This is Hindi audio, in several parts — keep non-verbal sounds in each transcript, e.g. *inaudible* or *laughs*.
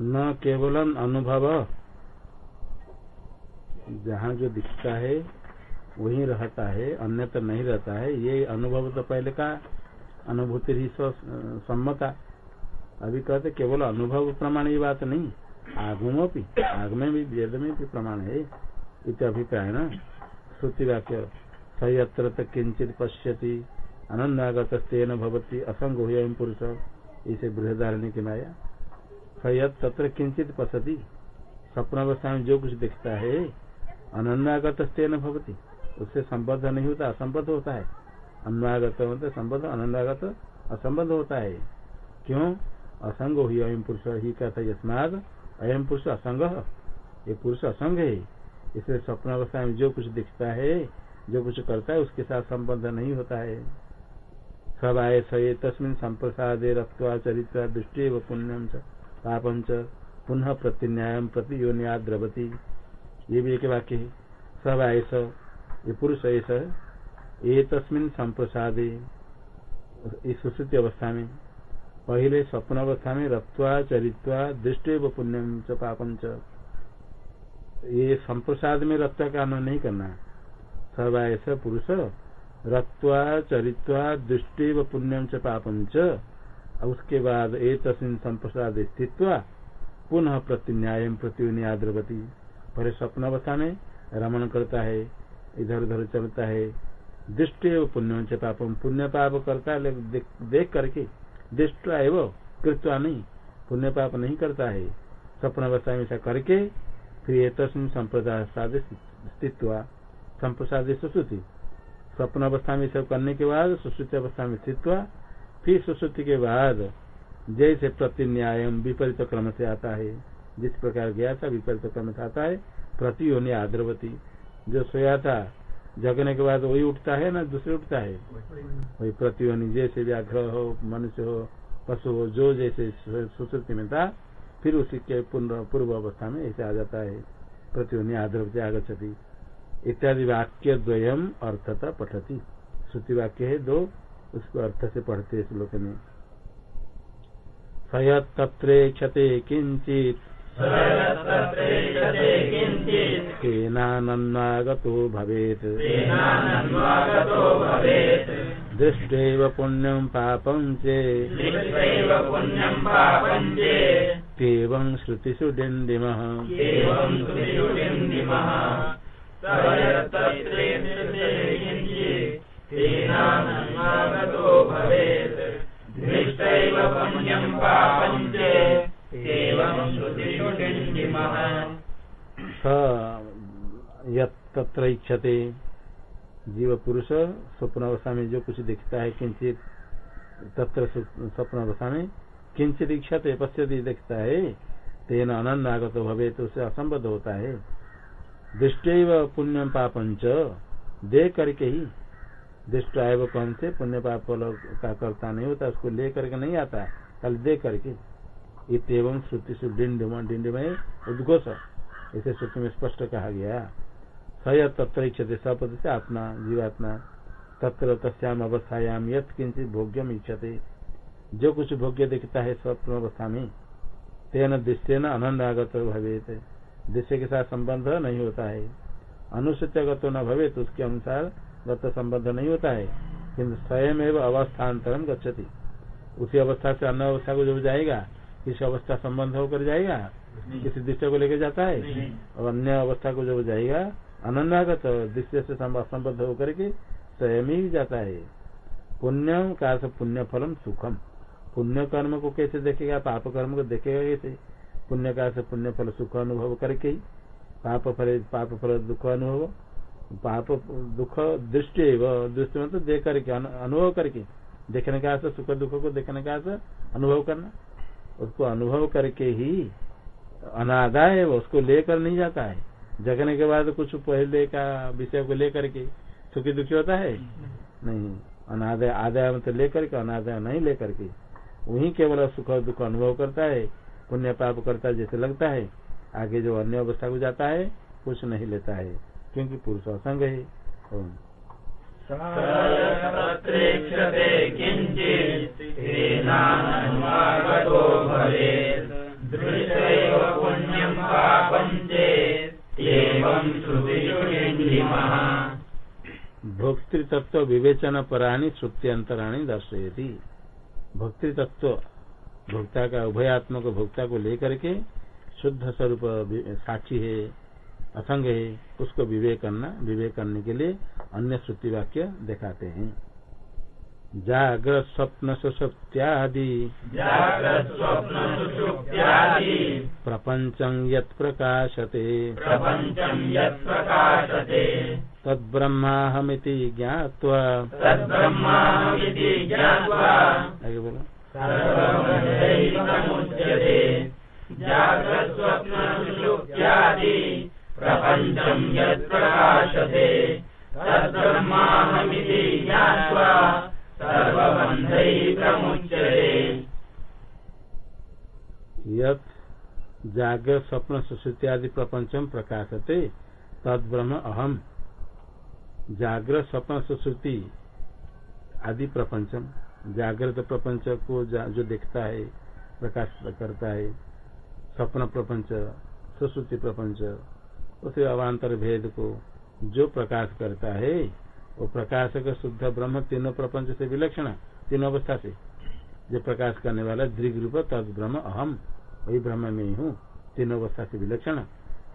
न केवल अनुभव। जहाँ जो दिखता है, वही रहता है अन्य तो नहीं रहता है। ये अनुभव तो पहले का अनुभूति ही सम्मता। अभी कहते केवल अनुभव प्रमाण ये बात नहीं, आगम भी, आग में भी, वेद में भी प्रमाण है। इत अभिप्राय न श्रुति वाक्य सत्र तक किंचित पश्यति अनन्नागत भवती असंग हो पुरुष। इसे बृहदारण्य की माया। सयत तत्र किंचित पसती। स्वप्नावस्था में जो कुछ दिखता है अनन्नागत तेन भवती। उससे संबद्ध नहीं होता, असंबद्ध होता है। अन्वागत मतलब संबद्ध, अनन्नागत, असंबद्ध होता है। क्यों? असंग हो अयम पुरुष, ही कहता यस्माद अयम पुरुष असंग। ये पुरुष असंग है। इसलिए स्वप्नावस्था में जो कुछ दिखता है, जो कुछ करता है, उसके साथ संबंध नहीं होता है। सब आय स तस्मिन संप्रसादे रक्वा चरित्र दृष्टि व पुण्यम पापम च पुनः प्रतिन्याय प्रति योनिया द्रवती। ये भी एक वाक्य है। सब आयस ये पुरुष ऐसा ये तस्मिन संप्रसादे इस सुश्रुति अवस्था में पहले स्वप्न अवस्था में रक्वा चरित्वा दृष्टि व पुण्यम च पापम च। ये संप्रसाद में रत्वा का अनु नहीं करना। सब ऐसा पुरुष रत्वा चरित्वा दृष्टि व पुण्यम च पापम च। उसके बाद एक तस्वीन संप्रसाद स्थित पुनः प्रतिन्याय प्रतिनियाद्रवती पहले स्वप्न अवस्था में रमण करता है, इधर उधर चलता है। दृष्टि पुण्य से पापम पुण्य पाप करता है देख करके दृष्टा एवं कृत्वा नहीं पुण्य पाप नहीं करता है। स्वप्न अवस्था में ऐसा करके फिर ये तस्वीन संप्रदाय स्थित संप्रसाद सुश्रुति। स्वप्न अवस्था में सब करने के बाद सुश्रुति अवस्था में स्थित फिर सुश्रुति के बाद जैसे प्रतिन्याय विपरीत क्रम से आता है, जिस प्रकार गया था विपरीत क्रम से आता है प्रति होने आद्रवती। जो सोया था जगने के बाद वही उठता है ना, दूसरे उठता है? वही प्रतियोनि जैसे व्याघ्र हो, मनुष्य हो, पशु हो, जो जैसे सुश्रुति में था, फिर उसी के पूर्व अवस्था में ऐसे आ जाता है। प्रतियोनि आद्रवती आगछति इत्यादि वाक्य द्वयम अर्थता पठती। श्रुति वाक्य है दो उसको अर्थ से पढ़ते श्लोक में। सयत्रे क्षते किंचित। केनानन्वागतो भवेत्। दृष्ट्वैव पुण्यं पापं चेवं श्रुतिषु तत्र इच्छते जीव पुरुष स्वप्न अवस्था में जो कुछ दिखता है, किंचित तत्र स्वप्न अवस्था में किंचित इच्छते, पश्यति, दिखता है, तेन अनंत आगत भवे तो उसे असंबद्ध होता है। दृष्टि पुण्य पापंच दे करके ही दृष्ट आय कौन से पुण्य पाप का करता नहीं होता, उसको ले करके नहीं आता। कल दे करके। इतम श्रुति डिंड में उद्घोष। इसे श्रुति में स्पष्ट कहा गया। सय तत्र इच्छते सपद से आत्मा, जीवात्मा। तत्र तस्याम अवस्थायाम यथ किंचित भोग्यम इच्छते। जो कुछ भोग्य दिखता है स्वप्न अवस्था में, तेन दृश्य न आनंद आगत भवे दृश्य के साथ संबंध नहीं होता है। अनुसूचगत न भवे तो उसके अनुसार गत संबंध नहीं होता है किन्तु स्वयं एवं अवस्थान्तरम गच्छति। उसी अवस्था से अन्य अवस्था को जब जाएगा किसी अवस्था संबंध होकर जाएगा किसी दृश्य को लेकर जाता है। और अन्य अवस्था को जब जाएगा अनन्यागत दृश्य से संबद्ध होकर के स्वयं ही जाता है। पुण्य का पुण्य फलम सुखम। पुण्य कर्म को कैसे देखेगा? पाप कर्म को देखेगा कैसे? पुण्य का पुण्य फल सुख अनुभव करके ही। पाप फल पाप फल दुख अनुभव। पाप, दुख, दृष्टि दृष्टि में तो देख करके अनुभव करके। देखने का सुख, दुख को देखने का अनुभव करना। उसको अनुभव करके ही अनादाय उसको लेकर नहीं जाता है। जगने के बाद कुछ पहले का विषय को लेकर के सुखी दुखी होता है? नहीं। अनादय आदाय तो लेकर के, अनादय नहीं लेकर के। वही केवल सुख और दुख अनुभव करता है, पुण्य पाप करता है, जैसे लगता है। आगे जो अन्य अवस्था को जाता है, कुछ नहीं लेता है। क्योंकि पुरुष असंग है भोक्तृतत्व विवेचन पराणी श्रुत्यंतराणी दर्शयती। भोक्तृतत्व भोक्ता का उभयात्मक भोक्ता को लेकर के शुद्ध स्वरूप साक्षी है। असंग है उसको विवेक करना विवेक करने के लिए अन्य श्रुति वाक्य दिखाते हैं। जागृत स्वप्न सुषुप्त्यादि। प्रपंचं यत् प्रकाशते। प्रपञ्चम् यत् प्रकाशते। तद्ब्रह्माहमिति ज्ञात्वा। तद्ब्रह्माविति ज्ञात्वा। आगे बोलो। सर्वमध्यैकमुच्यते जाग्रत्स्वप्नसुषुप्त्यादि प्रपञ्चम् यत् प्रकाशते तद्ब्रह्माहमिति ज्ञात्वा सर्वबन्धैः जागृत स्वप्न सुश्रुति आदि प्रपंचम प्रकाशते तद ब्रह्म अहम। जागृत स्वप्न सुश्रुति आदि प्रपंचम जागृत प्रपंच को जो देखता है प्रकाश करता है, स्वप्न प्रपंच सुश्रुति प्रपंच उसे अवान्तर भेद को जो प्रकाश करता है, वो प्रकाशक शुद्ध ब्रह्म तीनों प्रपंच से विलक्षण, तीनों अवस्था से। जो प्रकाश करने वाला दृग रूप तद ब्रह्म अहम, वही ब्रह्म में ही हूँ, तीनों अवस्था से विलक्षण।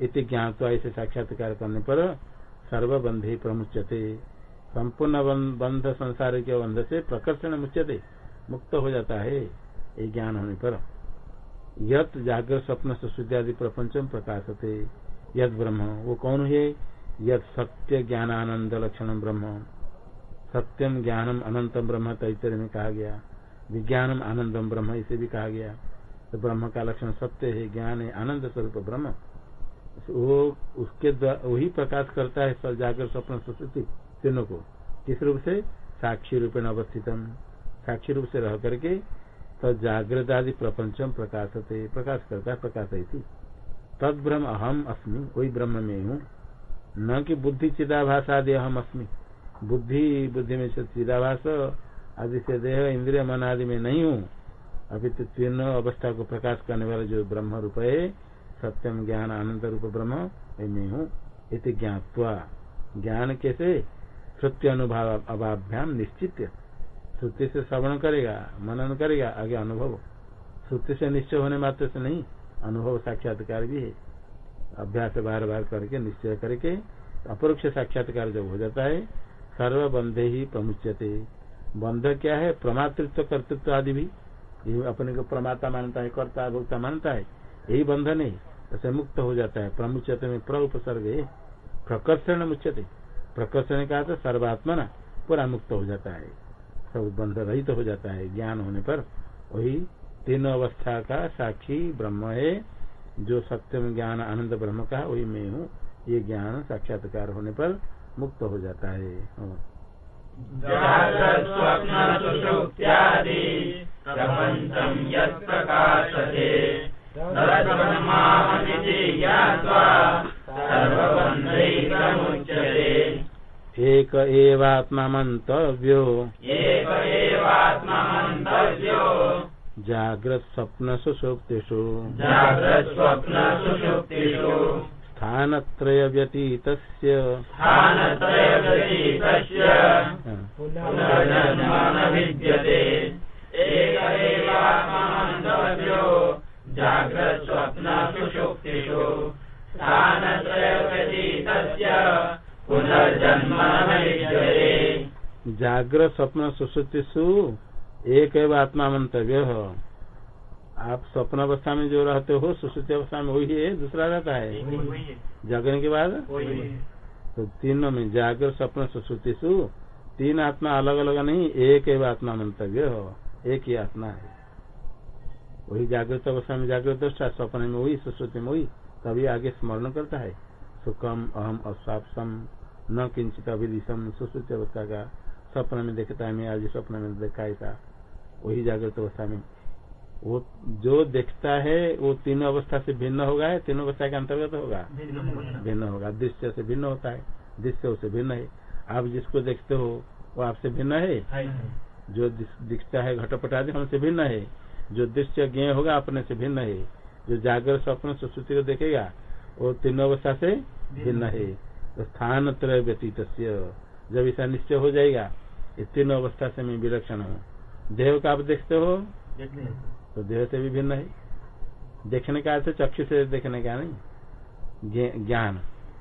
इति ज्ञातवा ऐसे साक्षात्कार करने पर सर्वबंध प्रमुचते संपूर्ण बंध संसार के बंध से प्रकर्षण मुच्यते, मुक्त हो जाता है, ये ज्ञान होने पर। यत जागृत स्वप्न सुश्रुति आदि प्रपंचम प्रकाशते। यद ब्रह्म। वो कौन है? यद सत्य ज्ञान आनंद लक्षण ब्रह्म। सत्यम ज्ञानम अनंतम ब्रह्म तैतरे में कहा गया। विज्ञानम आनंदम ब्रह्म, इसे भी कहा गया। तो ब्रह्म का लक्षण सत्य है, ज्ञान है, आनंद स्वरूप ब्रह्म। वो उसके वही प्रकाश करता है जागर स्वप्न सुश्रुति तीनों को। किस रूप से? साक्षी रूपेण अवस्थितम। साक्षी रूप से रह करके तो जागृत आदि प्रपंचम प्रकाशते, प्रकाश करता है प्रकाश तद ब्रह्म अहम अस्मि। वही ब्रह्म में हूँ। न कि बुद्धि चिदाभास आदि अहम अस्मि। बुद्धि बुद्धि में से चिदाभास, आदि से देह, इंद्रिय, मन आदि में नहीं हूँ। अभी तो तीनों अवस्था को प्रकाश करने वाला जो ब्रह्म रूप है, सत्यम ज्ञान आनंद रूप ब्रह्म, मैं हूँ। इति ज्ञातवा। ज्ञान कैसे? श्रुति अनुभाव अभाभ्याम निश्चित। श्रुति से श्रवण करेगा, मनन करेगा, आगे अनुभव। श्रुति से निश्चय होने मात्र से नहीं। अनुभव साक्षात्कार भी है। अभ्यास बार बार करके, निश्चय करके, अपरोक्ष साक्षात्कार जब हो जाता है सर्व बंधे ही प्रमुचते बंध क्या है? प्रमातृत्व, कर्तृत्व आदि भी। अपने को प्रमाता मानता है, कर्ता, भोक्ता मानता है। यही बंधन है ऐसे मुक्त हो जाता है। प्रमुचते में प्र उपसर्ग है। प्रकर्षण मुच्यते। प्रकर्षण का तो सर्वात्मा पूरा मुक्त हो जाता है। सब बंध रहित हो जाता है, ज्ञान होने पर। वही तीनों अवस्था का साक्षी ब्रह्म है जो सत्यम ज्ञान आनंद ब्रह्म का वही मैं हूँ। ये ज्ञान साक्षात्कार होने पर मुक्त हो जाता है। हाँ। ज्ञात्वा सर्वबन्धैः प्रमुच्यते एक एवात्मा मंतव्यो जागृत स्वप्न सुषुप्तिषु जाग्रत्स्वप्नसुषुप्तिषु स्थानत्रय व्यतीतस्य। स्थानत्रयव्यतीतस्य हाँ। पुनर्जन्म न विद्यते एक एवात्ममन्तव्यो जाग्रत्स्वप्नसुषुप्तिषु स्थानत्रयव्यतीतस्य पुनर्जन्म जागृत स्वप्न एक एव आत्मा मंतव्य। हो आप स्वप्न अवस्था में जो रहते हो सुश्रुति अवस्था में वही है दूसरा रहता है। जागरण के बाद? तो तीनों में जागर स्वप्न सुश्रुति सु। तीन आत्मा अलग अलग नहीं एक एवं आत्मा मंतव्य। हो एक ही आत्मा है। वही जागृत अवस्था में जागृत दृष्टा स्वप्न में वही सुश्रुति में वही तभी आगे स्मरण करता है। सुखम अहम अस्वापसम न किंचित अभिदिशम सुश्रुति अवस्था का स्वप्न में देखता है मैं आज स्वप्न में देखा था वही जागृत अवस्था में। वो जो देखता है, वो तीनों अवस्था से भिन्न होगा है तीनों अवस्था के अंतर्गत होगा? भिन्न होगा। दृश्य से भिन्न होता है। दृश्य उसे भिन्न है। आप जिसको देखते हो, वो आपसे भिन्न है? जो दिखता है घटपट आदि हमसे भिन्न है। जो दृश्य ज्ञ होगा, अपने से भिन्न है। जो जागर स्वप्न सुश्रुति को देखेगा, वो तीनों अवस्था से भिन्न है। तो स्थान त्रय व्यतीत जब ऐसा निश्चय हो जाएगा इस तीनों अवस्था से मैं विलक्षण हूँ। देह का आप देखते हो? तो देह से भी भिन्न है। देखने का अर्थ चक्षु से देखने का नहीं। ज्ञान।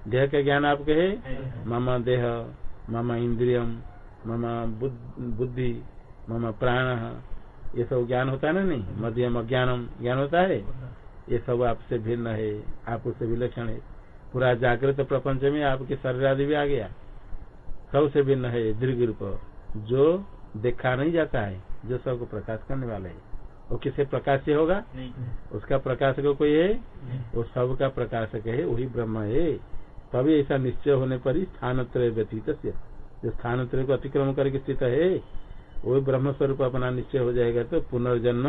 देह का ज्ञान आप कहे मम देह मम इंद्रियम मम बुद्धि मम प्राण। ये सब ज्ञान होता है ना नहीं? मध्यम अज्ञानम ज्ञान होता है। ये सब आपसे भिन्न है। आप उससे विलक्षण है। पूरा जागृत प्रपंच में आपके शरीर आदि भी आ गया। सबसे भिन्न है दीर्घ रूप। जो देखा नहीं जाता है जो सबको प्रकाश करने वाला है। वो किसे प्रकाश से होगा? उसका प्रकाशक कोई है? वो सबका प्रकाशक है वही ब्रह्म है। तभी ऐसा निश्चय होने पर ही स्थान त्रय व्यतीत जो स्थान त्रय को अतिक्रम करके स्थित है वही ब्रह्म स्वरूप अपना निश्चय हो जाएगा तो पुनर्जन्म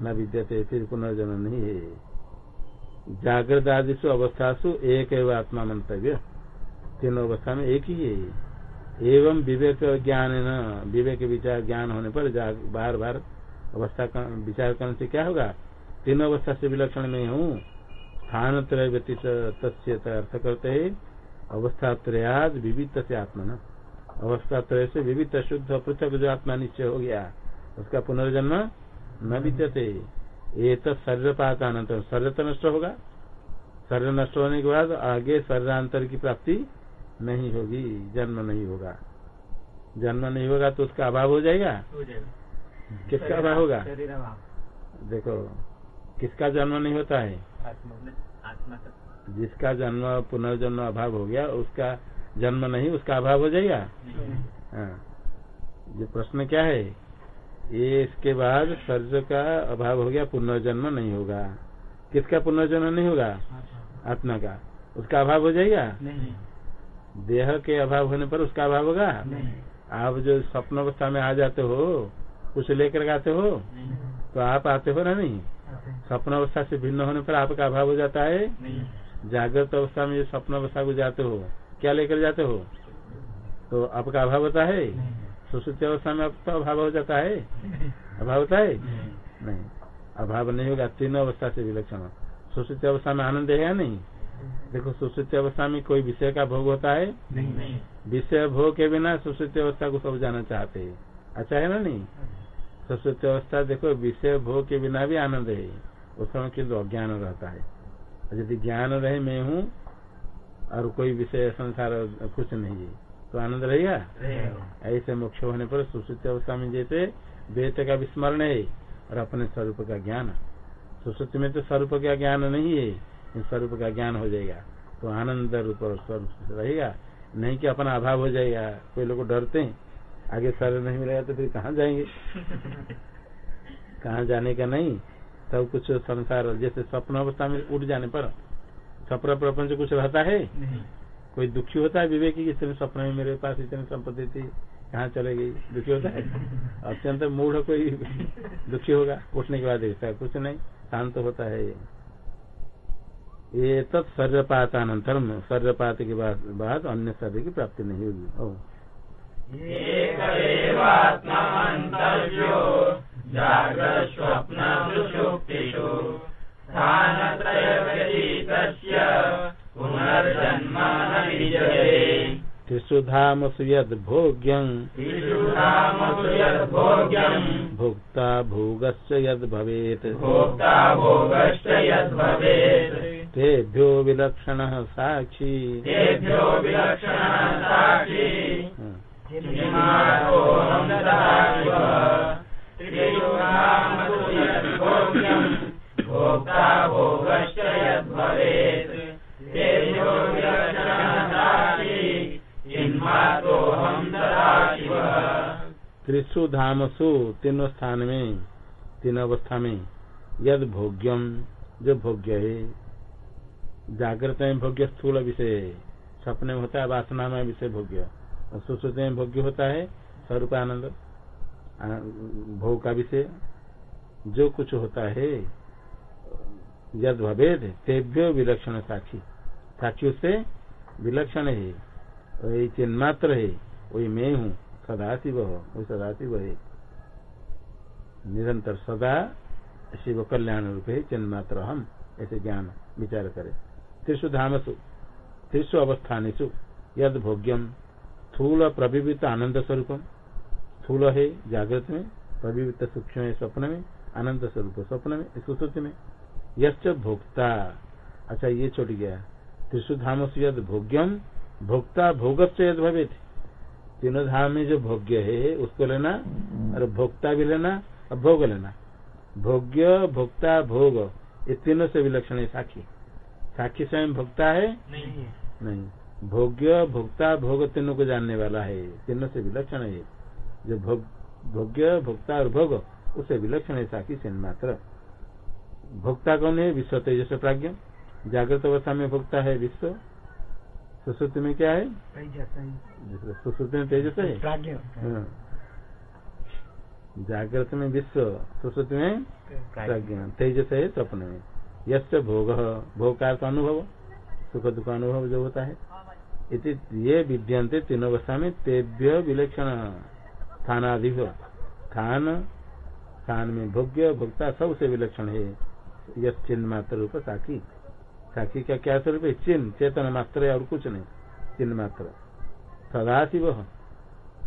न विद्यते फिर पुनर्जन्म नहीं है। जागृत आदिशु अवस्थासु एक एवं आत्मा मंतव्य। तीनों अवस्था में एक ही है। एवं विवेक ज्ञान न, विवेक विचार ज्ञान होने पर बार बार अवस्था विचार करने से क्या होगा? तीन अवस्था से विलक्षण में हूँ। स्थान त्रय व्यतीत, तस्य अर्थ करते है। अवस्था त्रयाद विविध से आत्मा न। अवस्था त्रय से विविध शुद्ध पृथक जो आत्मा निश्चय हो गया, उसका पुनर्जन्म न विद्यते ये तो शरीर शरीरपातानंतर शरीर तो नष्ट होगा। शरीर नष्ट होने के बाद आगे शरीरांतर की प्राप्ति नहीं होगी जन्म नहीं होगा। जन्म नहीं होगा तो उसका अभाव हो जाएगा? किसका अभाव होगा? देखो किसका जन्म नहीं होता है? जिसका जन्म पुनर्जन्म अभाव हो गया उसका जन्म नहीं उसका अभाव हो जाएगा? हाँ। ये प्रश्न क्या है? ये इसके बाद शरीर का अभाव हो गया पुनर्जन्म नहीं होगा। किसका पुनर्जन्म नहीं होगा? आत्मा। का। उसका अभाव हो जाएगा? देह के अभाव होने पर उसका अभाव होगा? आप जो स्वप्न अवस्था में आ जाते हो कुछ लेकर आते हो तो आप आते हो ना नहीं? स्वप्न अवस्था से भिन्न होने पर आपका अभाव हो जाता है? जागृत अवस्था में जो स्वप्न अवस्था को जाते हो क्या लेकर जाते हो? तो आपका अभाव होता है? सुश्रुति अवस्था में आपका अभाव हो जाता है? अभाव होता है? नहीं। अभाव नहीं होगा तीनों अवस्था से विलक्षण। सुश्रुति अवस्था में आनंद है या नहीं? देखो सुश्रुति अवस्था में कोई विषय का भोग होता है? विषय भोग के बिना सुश्रुति अवस्था को सब जाना चाहते हैं। अच्छा है ना नहीं? सुश्रुति अवस्था देखो विषय भोग के बिना भी आनंद है। उस समय किन्तु अज्ञान रहता है। यदि ज्ञान रहे मैं हूँ और कोई विषय संसार कुछ नहीं है तो आनंद रहेगा। ऐसे मोक्ष होने पर सुश्रुति अवस्था में जैसे वेद का विस्मरण है और अपने स्वरूप का ज्ञान। सुश्रुति में तो स्वरूप का ज्ञान नहीं है। स्वरूप का ज्ञान हो जाएगा तो आनंद रूप स्वरूप रहेगा। नहीं कि अपना अभाव हो जाएगा कोई लोग डरते हैं आगे शरीर नहीं मिलेगा तो फिर कहाँ जाएँगे? *laughs* कहाँ जाने का नहीं? सब कुछ संसार जैसे स्वप्न अवस्था में उठ जाने पर स्वप्न प्रपंच कुछ रहता है? कोई दुखी होता है? विवेक की इतने सपने में मेरे पास इतनी संपत्ति थी कहाँ चले गई? दुखी होता है? *laughs* अत्यंत मूढ़ कोई दुखी होगा उठने के बाद है कुछ नहीं शांत होता है। ये तत् शरीरपातानंतरम सर्वपात के बाद अन्य शरीर की प्राप्ति नहीं होगी। ओ। पुनर्जन्म न विद्यते त्रिषु धामसु यद भोग्यं भोक्ता भोगश्च यद भवेत् भोक्ता तेभ्यो विलक्षणः साक्षी। साक्षी त्रिशु धामसु तीनों स्थान में तीन अवस्था में यद भोग्यम जो भोग्य है जागृत में भोग्य स्थूल विषय सपने में होता है वासना में विषय भोग्य। और सुश्रुति में भोग्य होता है स्वरूप आनंद भोग का विषय। जो कुछ होता है, यद भवेद, तेभ्यो विलक्षण साक्षी साक्षी उससे विलक्षण है वही चिन्मात्र है, वही मैं हूँ। सदाशिव वही सदाशिव है। निरंतर सदा शिव कल्याण रूप है चिन्मात्र हम, ऐसे ज्ञान विचार करे। त्रिशु धामसु त्रिशु अवस्थानेशु यद भोग्यम, स्थूल प्रभिवित आनंद स्वरूपम। स्थूल है जागृत में प्रभिवित सूक्ष्म है स्वप्न में, आनंद स्वरूप स्वप्न में सुश्रुति में। यश्च भोक्ता अच्छा ये छोड़ गया। त्रिशु धाम से यद भोग्यम, भोक्ता भोगत यद भवे तीनों धाम में जो भोग्य है उसको लेना और भोक्ता भी लेना और भोग लेना। भोग्य भोक्ता भोग ये तीनों से विलक्षण है साखी। साखी स्वयं भोक्ता है? नहीं नहीं। भोग्य भोक्ता भोग तीनों को जानने वाला है। तीनों से विलक्षण है। जो भोग भोग्य भोक्ता और भोग उससे विलक्षण है साखी से मात्र। भोक्ता कौन है? विश्व तेजस प्राज्ञ। जागृत अवस्था में भोक्ता है विश्व। सुश्रुति में क्या है? सुश्रुति में तेजस है? हाँ। जागृत में विश्व सुश्रुति में प्रज्ञा तेजस है स्वप्न में। यश भोग भोग का अनुभव सुख दुख अनुभव जो होता है। इति ये विद्यंते तीन अवस्था में तेभ्य विलक्षण स्थानादि स्थान स्थान में भोग्य भोक्ता सबसे विलक्षण है। यश चिन्ह मात्र रूप साखी साखी का क्या स्वरूप है? चिन्ह चेतन मात्र है और कुछ नहीं। चिन्ह मात्र। सदा शिव।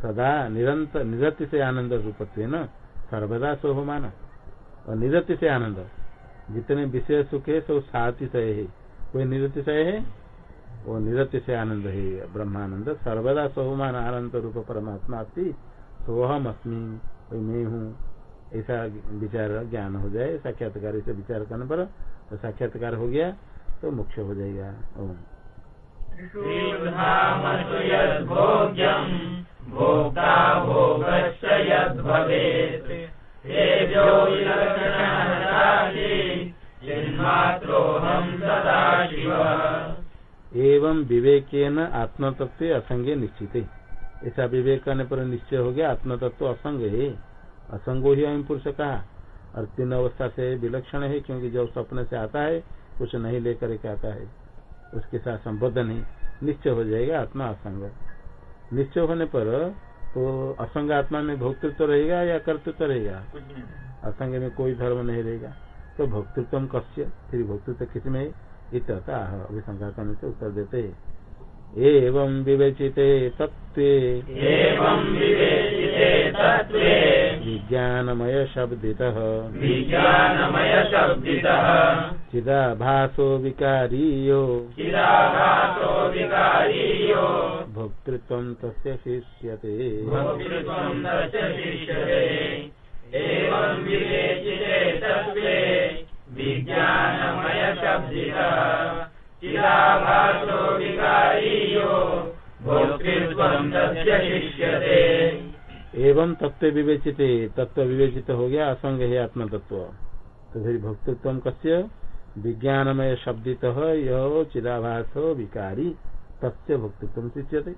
सदा निरंतर निरति से आनंद रूपत्व न? सर्वदा सोहमान। और निरति से आनंद। जितने विषय सुख है सब सातिशय है कोई निरतिशय है? वो निरति से आनंद है, ब्रह्मानंद। सर्वदा सोहमान, आनंद रूप परमात्मा अस्ती। सोहम अस्मी कोई मैं हूँ। ऐसा विचार, ज्ञान हो जाए, साक्षात्कार से विचार करने पर तो साक्षात्कार हो गया। तो मुख्य हो जाएगा। एवं विवेकेन आत्म तत्व असंगे निश्चित। है ऐसा विवेक करने पर निश्चय हो गया आत्म तत्व असंग है। असंगो ही अयम पुरुष कहा? और तीन अवस्था से विलक्षण है क्योंकि जब सपने से आता है कुछ नहीं लेकर के आता है। उसके साथ संबद्ध नहीं। निश्चय हो जाएगा आत्मा असंग। निश्चय होने पर तो असंग आत्मा में भोक्तृत्व रहेगा या कर्तृत्व रहेगा? असंग में कोई धर्म नहीं रहेगा। तो भोक्तृत्व कस्य? फिर भोक्तृत्व किसमें? इतना अभिशंका करने से उत्तर देते एवं विवेचिते तत्वे विवेचिते तत्त्वे। विज्ञानमय शब्दितः चिदाभासो विकारीयो चिदाभासो विकारीयो भोक्तृत्वं तस्य शिष्यते। भोक्तृत्वं तस्य शिष्यते। एवं विवेचिते तत्त्वे विज्ञानमयशब्दितः। चिदाभासो विकारीयो भोक्तृत्वं तस्य शिष्यते। एवं तत्व विवेचित। तत्व विवेचित हो गया असंग है आत्म तत्व तो फिर भोक्तृत्व कस्य? विज्ञानमय शब्दित यो चिदाभास विकारी तस्य भोक्तृत्व शिष्यते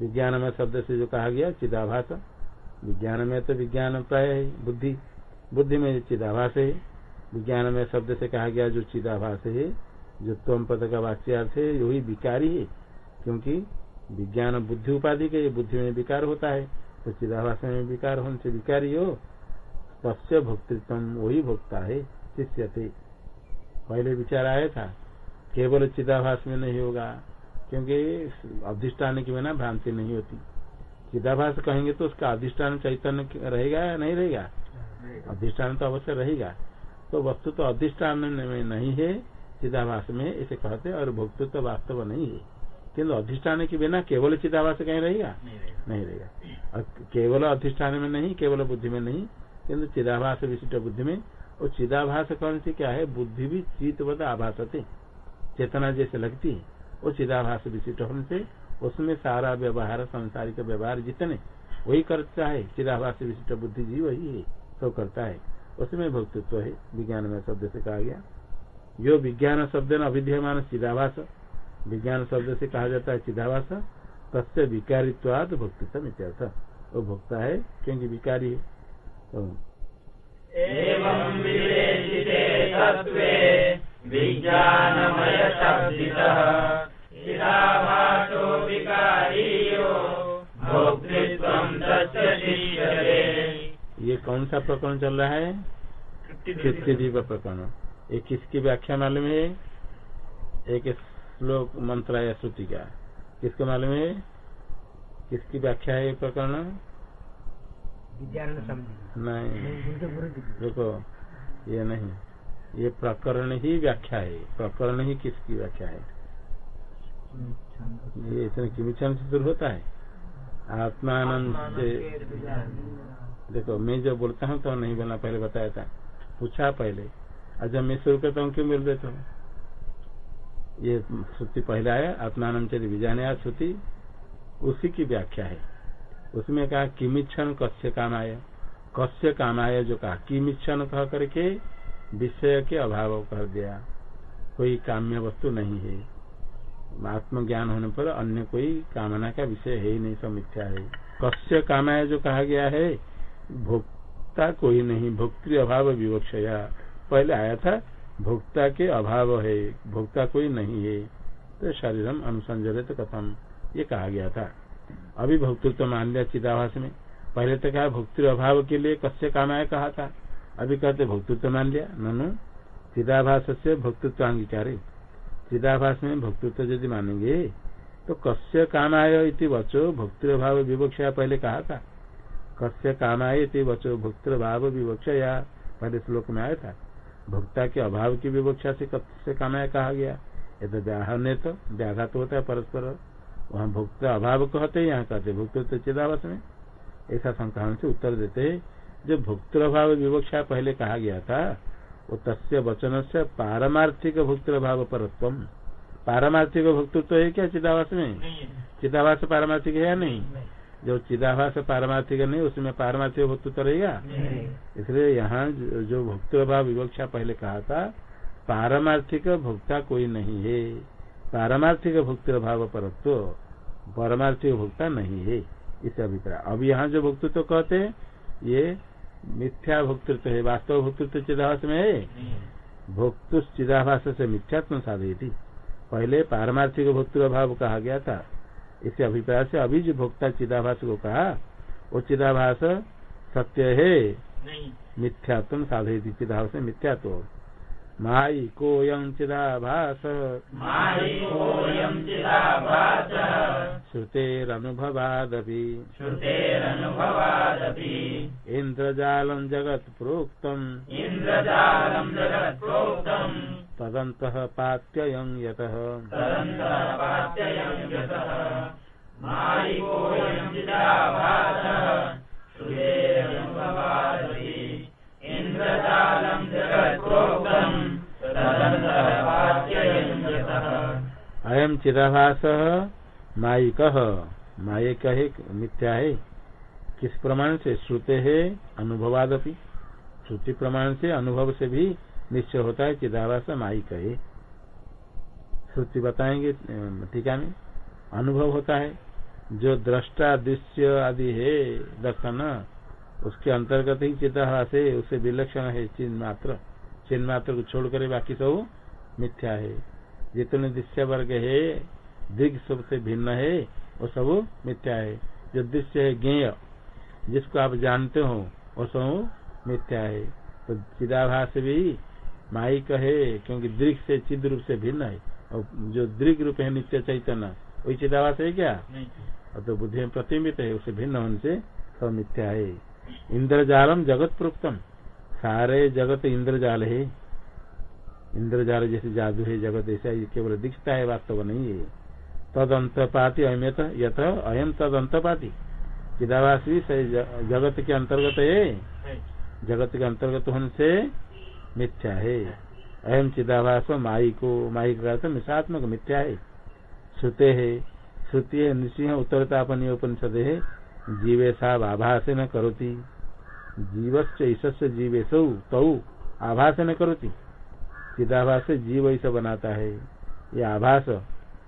विज्ञानमय शब्द से जो कहा गया, चिदाभास। विज्ञान में तो विज्ञान प्राय है, बुद्धि। बुद्धि में चिदाभास है। विज्ञान में शब्द से कहा गया, जो चिदाभास है, जो तम पद का वाच्यार्थ है वही विकारी है। क्योंकि विज्ञान बुद्धि उपाधि के बुद्धि में विकार होता है तो चिदाभास में विकार होने से विकारी हो। तस्य भोक्तृत्व वही भोक्ता है शिष्य पहले विचार आया था केवल चिदाभास में नहीं होगा क्योंकि अधिष्ठान के बिना भ्रांति नहीं होती। चिदाभास कहेंगे तो उसका अधिष्ठान चैतन्य रहेगा या नहीं रहेगा? अधिष्ठान तो अवश्य रहेगा। तो वस्तु तो अधिष्ठान में नहीं है चिदाभास में इसे कहते और भोक्तृत्व तो वास्तव नहीं है। किन्तु अधिष्ठान के बिना केवल चिदाभास कहीं रहेगा? नहीं रहेगा। और केवल अधिष्ठान में नहीं केवल बुद्धि में नहीं किन्तु चिदाभास विशिष्ट बुद्धि में और चिदाभास कौन से क्या है? बुद्धि भी चित्तवत आभासते चेतना जैसे लगती है, वो चिदाभास विशिष्ट होने से उसमें सारा व्यवहार, संसारिक व्यवहार जितने वही करता है, चिदाभास विशिष्ट बुद्धि जी वही है सब करता है। उसमें भक्तृत्व है, विज्ञान में शब्द से कहा गया। जो विज्ञान शब्द न अविद्यमान चिदाभास। विज्ञान शब्द से कहा जाता है चिदाभास। तस्य विकारित्वाद भक्तित्व वो भोक्ता है, क्योंकि विकारी है। ये कौन सा प्रकरण चल रहा है? तृतीय प्रकरण। ये किसकी व्याख्या मालूम है? एक श्लोक मंत्र या श्रुति का। किसको मालूम है? किसकी व्याख्या है ये प्रकरण? नहीं। देखो ये नहीं। ये प्रकरण ही व्याख्या है। प्रकरण ही किसकी व्याख्या है? ये इतने किमिचन से दूर होता है। आत्मानंद से देखो मैं जो बोलता हूँ तो नहीं बोलना पहले बताया था। पूछा पहले। और जब मैं शुरू करता हूँ क्यों मिल देता हूँ? ये श्रुति पहले आया आत्मानंद चलिए विजाने श्रुति उसी की व्याख्या है। उसमें कहा, किमिच्छन कस्य काम आया कस्य काम आया जो कहा, किमिच्छन कह करके विषय के अभाव कर दिया। कोई काम्य वस्तु नहीं है। आत्मज्ञान होने पर अन्य कोई कामना का विषय है ही नहीं समीक्षा है। कस्य कामाया जो कहा गया है, भोक्ता कोई नहीं, भोक्तृ अभाव विवक्षया। पहले आया था, भोक्ता के अभाव है, भोक्ता कोई नहीं है। तो शरीरम अनुसंजरित कथम, ये कहा गया था। अभी भोक्तृत्व तो मान लिया चिदाभास में। पहले तो कहा भोक्तृ अभाव के लिए कस्य कामाया कहा था। अभी कहते भोक्तृत्व तो मान लिया ननु चिदाभास से भोक्तृत्व अंगीकार चिदाभास में भोक्तृत्व यदि मानेंगे तो कस्य काम आय इति वचो भोक्तृ भाव विवक्षा पहले कहा था। कस्य काम इति वचो भोक्तृ भाव विवक्षा या पहले श्लोक में आया था। भोक्ता के अभाव की विवक्षा से कस्य काम आय कहा गया। ये तो व्याहन तो व्याघात होता है परस्पर। वहाँ भुक्त अभाव कहते हैं यहाँ कहते भोक्तृत्व चिदावास में। ऐसा संक्रमण से उत्तर देते है जो भोक्तृभाव विवक्षा पहले कहा गया था वो तस्य वचन से पारमार्थिक भोक्तृ भाव परत्व पारमार्थिक भोक्तृत्व है क्या चिदावास में? चिदावास पारमार्थिक है या नहीं? जो चिदाभास पारमार्थिक नहीं उसमें पारमार्थिक भोक्तृत्व रहेगा? इसलिए यहाँ जो भोक्तृ भाव विवक्षा पहले कहा था पारमार्थिक भोक्ता कोई नहीं है। पारमार्थिक भोक्तृ भाव परत्व पारमार्थिक भोक्ता नहीं है इस अभिप्राय। अब यहाँ जो भोक्तृत्व कहते हैं ये मिथ्या भोक्तृत्व है वास्तव भोक्तृत्व चिदाभास में है? भोक्तु चिदाभास से मिथ्यात्म साधे थी पहले पारमार्थिक भोक्तृ भाव कहा गया था। इस अभिप्राय से अभी जो भोक्ता चिदाभास को कहा वो चिदाभास सत्य है। मिथ्यात्म साधे थी चिदाभास में मिथ्यात्व। माई कोयं चिदाभास। श्रुतेरनुभवादपि। श्रुतेरनुभवादपि। इन्द्रजालं जगत् प्रोक्तम्। इन्द्रजालं जगत् प्रोक्तम्। तदन्तः पात्ययं यतः। तदन्तः पात्ययं यतः। मायिकोऽयं चिदाभासः। श्रुतेरनुभवादपि। अयम चिदाभास मायिक। मायिक है मिथ्या है। किस प्रमाण से? श्रुते है, अनुभवादपि। श्रुति प्रमाण से, अनुभव से भी निश्चय होता है चिदाभास मायिक है। श्रुति बताएँगे टीका में अनुभव होता है। जो दृष्टा, दृश्य आदि है, दर्शन, उसके अंतर्गत ही चिदाभास है उसे विलक्षण है, चिन्ह मात्र। चिन्ह मात्र को छोड़कर बाकी सब मिथ्या है। जितने दृश्य वर्ग है दिग्ग सबसे भिन्न है वो सब मिथ्या है। जो दृश्य है ज्ञेय जिसको आप जानते हो वो सब मिथ्या है। तो चिदाभास भी माइक है क्योंकि दृग से चिद रूप से भिन्न है। और जो दृग रूप है नित्य चैतन्य वही चिदाभास है क्या? और तो बुद्धि में प्रतिमित है उसे भिन्न होने से सब मिथ्या है। इंद्रजालम जगत प्रोक्तम। सारे जगत इंद्रजाल है। इंद्रजाल जैसे जादू है जगत, ऐसा ये केवल दिखता है वास्तव नहीं है। तद अंतपाती अयत यथ अयम तद अंतपाती चिदावास भी जगत के अंतर्गत है। जगत के अंतर्गत होने से मिथ्या है। अयम चिदाभास माई को, माई का अर्थ मिशात्मक मिथ्या है। श्रुते है। श्रुति है, निश्चय उत्तरता अपनी उपनिषद है। जीवे जीवेशा आभास न करोती। जीवस्य ईश्वर जीवेश तौ आभास न करोती। चिदाभास से जीव ऐसा बनाता है। ये आभास,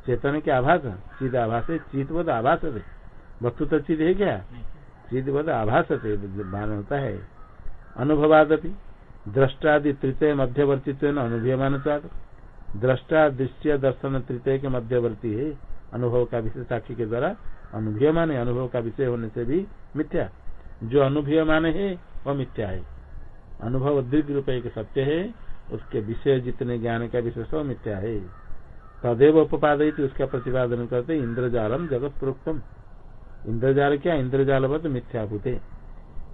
चेतन के आभास चिद आभास है चितवद आभास है वस्तु तो चिद है क्या? चिदवद आभास मान होता है। अनुभवादपि। दृष्टादि तृतीय मध्यवर्तित्व अनुभूयमान दृष्टा दृश्य दर्शन तृतीय के मध्यवर्ती है। अनुभव का विषय साक्षी के द्वारा अनुभूयमान है अनुभव का विषय होने से भी मिथ्या। जो अनुभूयमान है, वह मिथ्या है। अनुभव दीर्घ रूप एक सत्य है, उसके विषय जितने ज्ञान का विषय, सब मिथ्या है। तदेव उपादित उसका प्रतिपादन करते इंद्रजालम जगत प्रोक्तम। इंद्रजाल क्या? इंद्रजालवत मिथ्याभूत है।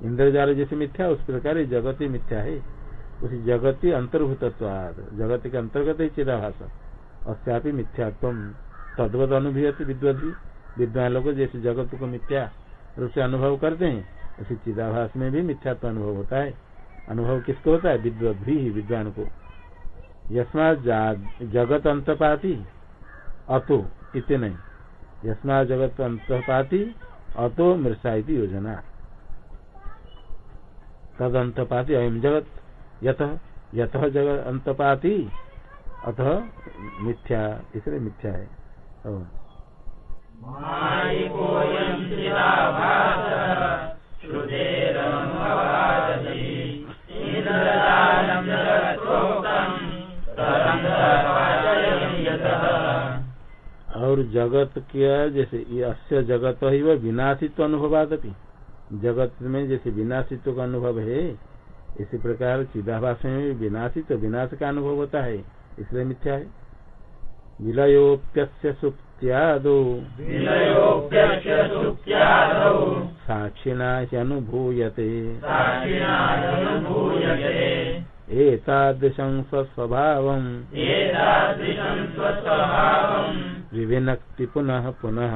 इंद्रजाल जैसे मिथ्या, उस प्रकार जगत ही मिथ्या है। उसी जगत अंतर्भूत जगत के अंतर्गत ही चिदाभास। अस्यापि मिथ्यात्व। तद्वत अनुभूत विद्वत विद्वान लोग जैसे जगत को मिथ्या रूप से अनुभव करते हैं उसी चिदाभास में भी मिथ्यात्व अनुभव होता है। अनुभव किसको होता है? विद्वत भी, विद्वान को। यस्मा जगत अंतपाती, अतो इतने यस्मा जगत अंतपाती, अतो, मृषा योजना। तद अंतपाती अयम जगत यथ यथ जगत अतः मिथ्या, इसलिए मिथ्या है। और जगत क्या जैसे अस्य जगत ही वह विनाशित्व अनुभवादपि जगत में जैसे विनाशित्व का अनुभव है इसी प्रकार चिदाभास में विनाशित विनाश का अनुभव होता है इसलिए मिथ्या है। विलयोप्य सुप्त्यादो। साक्षिणा ह्यनुभूयते एतादृशं स्वस्वभावम्। विविनक्ति पुनः पुनः।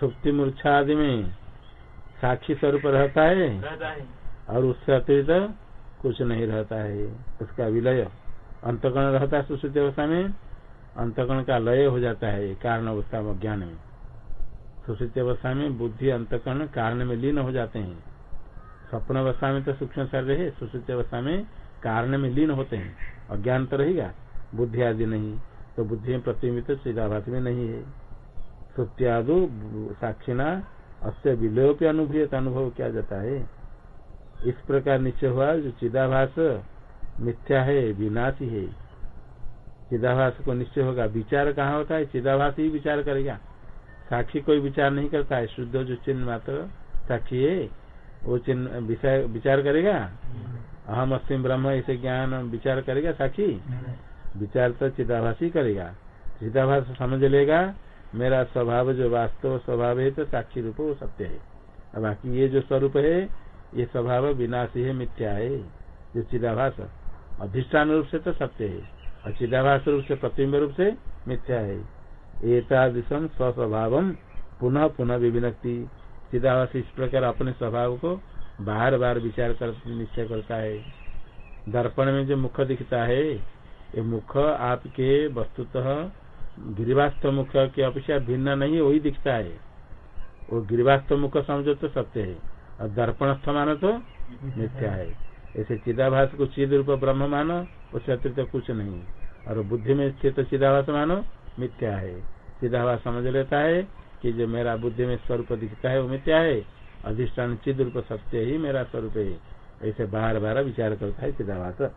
सुप्ति मूर्छा आदि में साक्षी स्वरूप रहता है। और उससे अतिरिक्त कुछ नहीं रहता है। उसका विलय अंतकरण रहता है सुश्रुति अवस्था में। अंतकरण का लय हो जाता है कारण अवस्था में ज्ञान में। सुश्रुति अवस्था में बुद्धि अंतकरण कारण में लीन हो जाते हैं। स्वप्न अवस्था में तो सूक्ष्म शरीर है सुश्रुति अवस्था में कारण में लीन होते हैं। अज्ञान तो रहेगा, बुद्धि आदि नहीं तो बुद्धि में प्रतिबिंबित तो चिदाभास में नहीं है। सुत्यादु, साक्षिणा, अस्य पे अनुभूत अनुभव किया जाता है। इस प्रकार निश्चय हुआ, जो चिदाभास मिथ्या है, विनाशी है। चिदाभास को निश्चय होगा। विचार कहाँ होता है? चिदाभास ही विचार करेगा। साक्षी कोई विचार नहीं करता है। शुद्ध जो चिन्ह मात्र, साक्षी है, वो चिन्ह विचार करेगा? अहम अस्म ब्रह्म ऐसे ज्ञान विचार करेगा साक्षी? विचार तो चिदाभास ही करेगा। चिदाभास समझ लेगा, मेरा स्वभाव जो वास्तव स्वभाव है तो साक्षी रूप वो सत्य है। बाकी ये जो स्वरूप है, ये स्वभाव विनाशी है, मिथ्या है। जो चिदाभास, अधिष्ठान रूप से तो सत्य है। और चिदाभास रूप से प्रतिम्ब रूप से मिथ्या है। एतादृशम स्वस्वभाव पुनः पुनः विभिन्नति। चिदाभास इस प्रकार अपने स्वभाव को बार बार विचार कर निश्चय करता है। दर्पण में जो मुख दिखता है, ये मुख आपके वस्तुतः गिरिवास्त मुख की अपेक्षा भिन्न नहीं, वही दिखता है। वो गिरिवास्त मुख समझो तो सत्य है, और दर्पणस्थ मानो तो मिथ्या है। ऐसे चिदाभास को चिद रूप ब्रह्म मानो, उससे अतिरिक्त कुछ नहीं। और बुद्धि में स्थित चिदाभास मानो, मिथ्या है। चिदाभास समझ लेता है कि जो मेरा बुद्धि में स्वरूप दिखता है, वो मिथ्या है। अधिष्ठान चिद रूप सत्य ही मेरा स्वरूप है। ऐसे बार बार विचार करता है चिदाभास।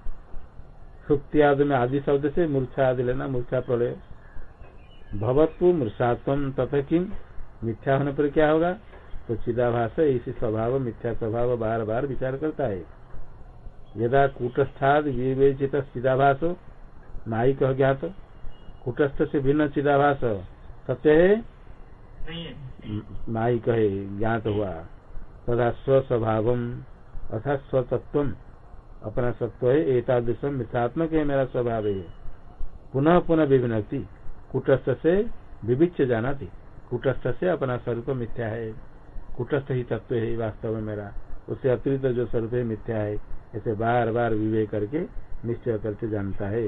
सुक्ति आदि में आदि शब्द से मूर्छा आदि लेना, मूर्छा प्रलय। भवत्व मृषात्म तथा किम मिथ्या होने पर क्या होगा? तो चिदाभास इसी स्वभाव, मिथ्या स्वभाव बार बार विचार करता है। यदा कूटस्थाद विवेचित चिदाभास नाई कह ज्ञात। कूटस्थ से भिन्न चिदाभास सत्य है। नाई कहे ज्ञात हुआ। तथा स्वस्वभाव अर्थात स्वतत्व अपना सत्व है एतादृशम मिथ्यात्मक है मेरा स्वभाव। है पुनः पुनः विभिन्नति। कुटस्थ से विविच जाना थी कुटस्थ से अपना स्वरूप मिथ्या है। कुटस्थ ही तत्व है वास्तव में मेरा। उससे अतिरिक्त जो स्वरूप है मिथ्या है ऐसे बार बार विवेक करके निश्चय करके जानता है।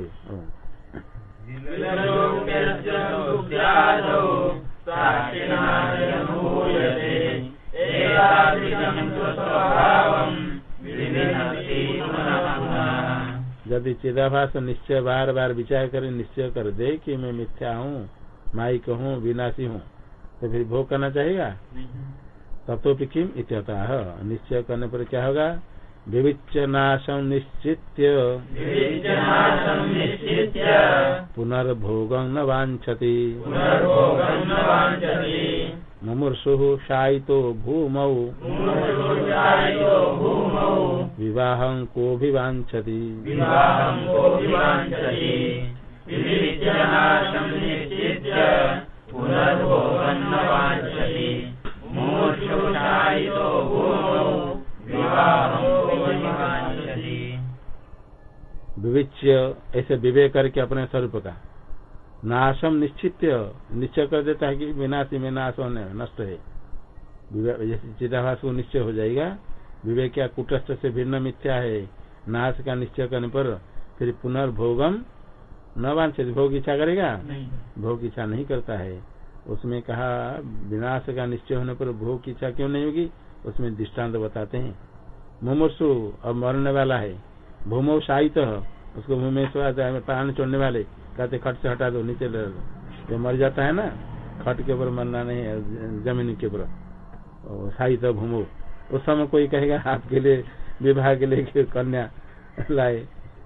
यदि चिदाभास निश्चय बार बार विचार करे निश्चय कर दे कि मैं मिथ्या हूँ माइक हूँ विनाशी हूँ तो फिर भोग करना चाहेगा तत्व किम इत्यतः। निश्चय करने पर क्या होगा विविचनाशम निश्चित पुनर्भोग न वांछति मुमूर्षु शायितो भूमौ। विवाह को भी निश्चित्य। पुनर्भोगं न वाञ्छति मुमुक्षुशायितो भूमौ विवाहं कोऽभिवाञ्छति विविच्य ऐसे विवेक करके अपने स्वरूप का। नाशम निश्चित निश्चय कर देता है कि विनाशी में नाश होने नष्ट है। जैसे चिदाभास को निश्चय हो जाएगा विवेक क्या कुटस्थ से भिन्न मिथ्या है। नाश का निश्चय करने पर फिर पुनर्भोगम न वांछित। भोग इच्छा करेगा? भोग इच्छा नहीं करता है। उसमें कहा विनाश का निश्चय होने पर भोग की इच्छा क्यों नहीं होगी? उसमें दृष्टांत बताते हैं। मुमुर्सु अब मरने वाला है। भूमो शाहित उसको भूमि में प्राण छोड़ने वाले। कहते खट से हटा दो नीचे ले लो। जो मर जाता है ना? खट के ऊपर मरना नहीं है ज़मीन के ऊपर। शाहित भूमो। उस समय कोई कहेगा आपके लिए विवाह के लिए कन्या लाए।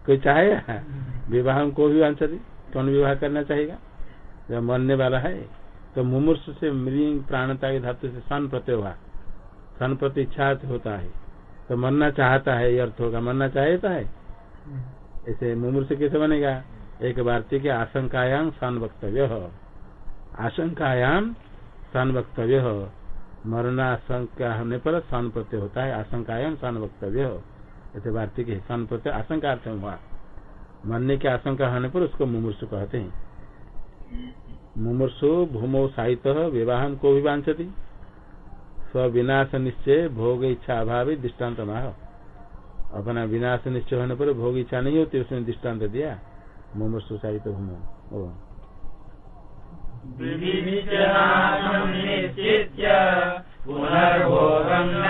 कोई चाहेगा? विवाह को भी आंसर कौन विवाह करना चाहेगा? जब मरने वाला है तो मुमूर्ष से मृग प्राणता के धातु से सन प्रत्यय हुआ। सन प्रति इच्छा होता है। तो मरना चाहता है, ये अर्थ होगा, मरना चाहता है। ऐसे मुमूर्ष कैसे बनेगा? एक वार्तिक के आशंकायाम सन वक्तव्य हो। आशंकायाम सन वक्तव्य हो। मरना आशंका होने पर सन प्रत्यय होता है आशंकायाम सन वक्तव्य हो। ऐसे वार्तिक है, सन प्रत्यय आशंका अर्थ हुआ। मरने की आशंका होने पर उसको मुमूर्ष कहते हैं। मुमर्षो भूमो साहित विवाह को भी वांछती स्विनाश निश्चय भोग इच्छा अभाव दृष्टांत माह अपना विनाश निश्चय होने पर भोग इच्छा नहीं होती उसने दृष्टांत दिया। मुमर्षो साहित भूमो। पुनर्भोगं